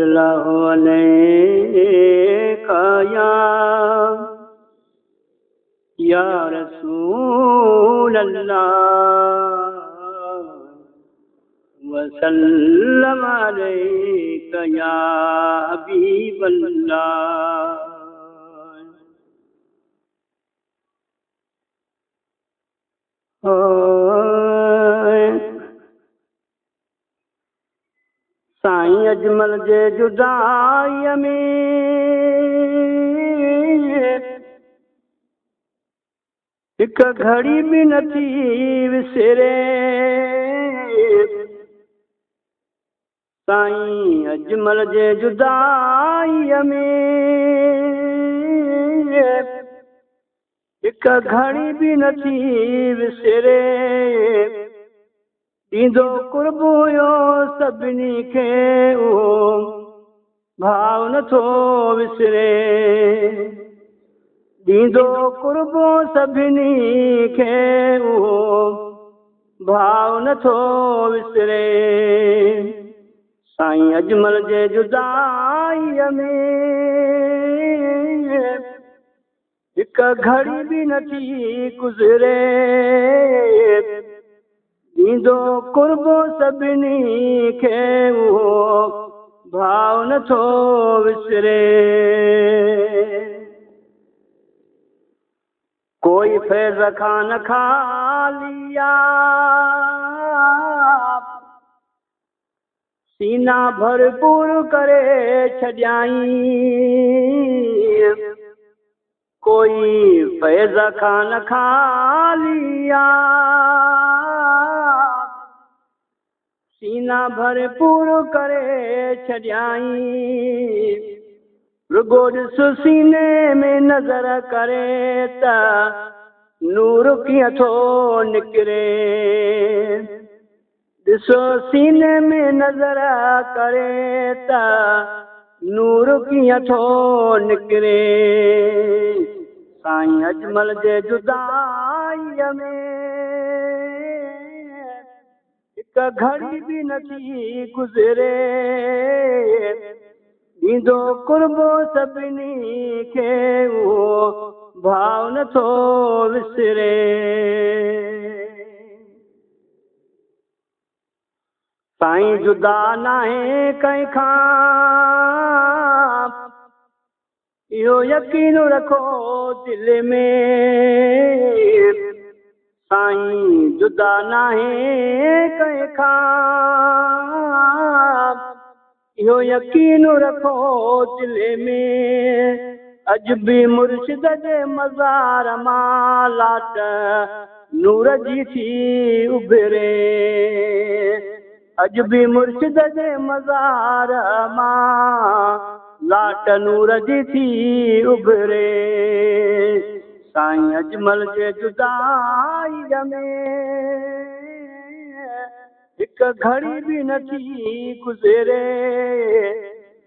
اللہ علیہ یا یا رسول اللہ وسلم علیک یا حبیب اللہ۔ سائیں اجمل جے جدائی میں ایک گھڑی بھی نتی وسرے سائیں اجمل جے جدائی میں ایک گھڑی بھی نتی وسرے سنی نو وسرے پہ وہ بھاؤ نو وسرے سائی میں ایک گھڑی بھی نکرے وہ بھا نو وسرے۔ کوئی فیض خان خالیا سینا بھرپور کردیا کوئی فیض خان خالیا سینہ بھر پور کرے چھڑیائی۔ رگوڑ سو سینے میں نظر کرے تا نور کیا تھو نکرے۔ دسو سینے میں نظر کرے تا نور کیا تھو نکرے۔ سائیں اجمل جے جدائی میں کا گھڑ بھی نتی گزرے۔ نیندو قربو سبنی کے وہ بھاؤ نہ تو وسرے سائیں جدا نہ ہے کئی کھاں یو یقین رکھو دل میں۔ سائیں جدا یو یقین رکھو دل میں، اج بھی مرشد دے مزار مالات نور جی تھی ابھرے۔ اج بھی مرشد دے مزار ماں لاٹ نور جی تھی ابھرے۔ سائیں اجمل جے جدائی میں ایک گھڑی بھی نہ تھی گزرے۔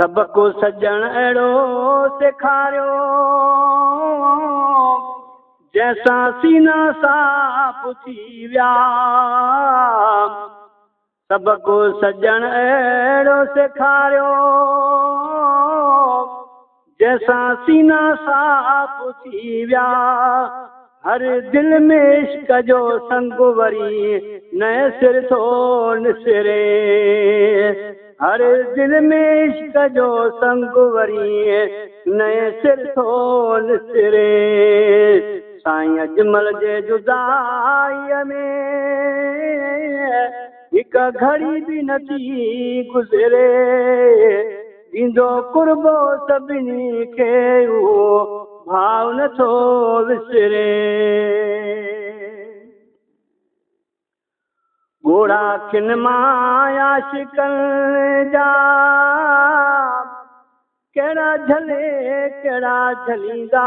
سب کو سجن ایڑو سکھاریو۔ جیسا سینا ساپ تھی سب کو سجن ایڑو سکھاریو۔ جیسا سینا ساپ تھی ویا ہر دل میں عشق جو سنگ وری، نئے سر تو نسرے۔ ہر دل میں عشق جو سنگ وری، نئے سر تو نسرے۔ سائیں اجمل جے جدائی میں ایک گھڑی بھی نتی گزرے۔ بھاؤ نورے گھوڑا مایاشا جلے جلیدا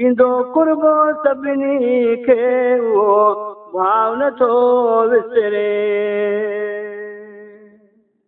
ربو سی وہرے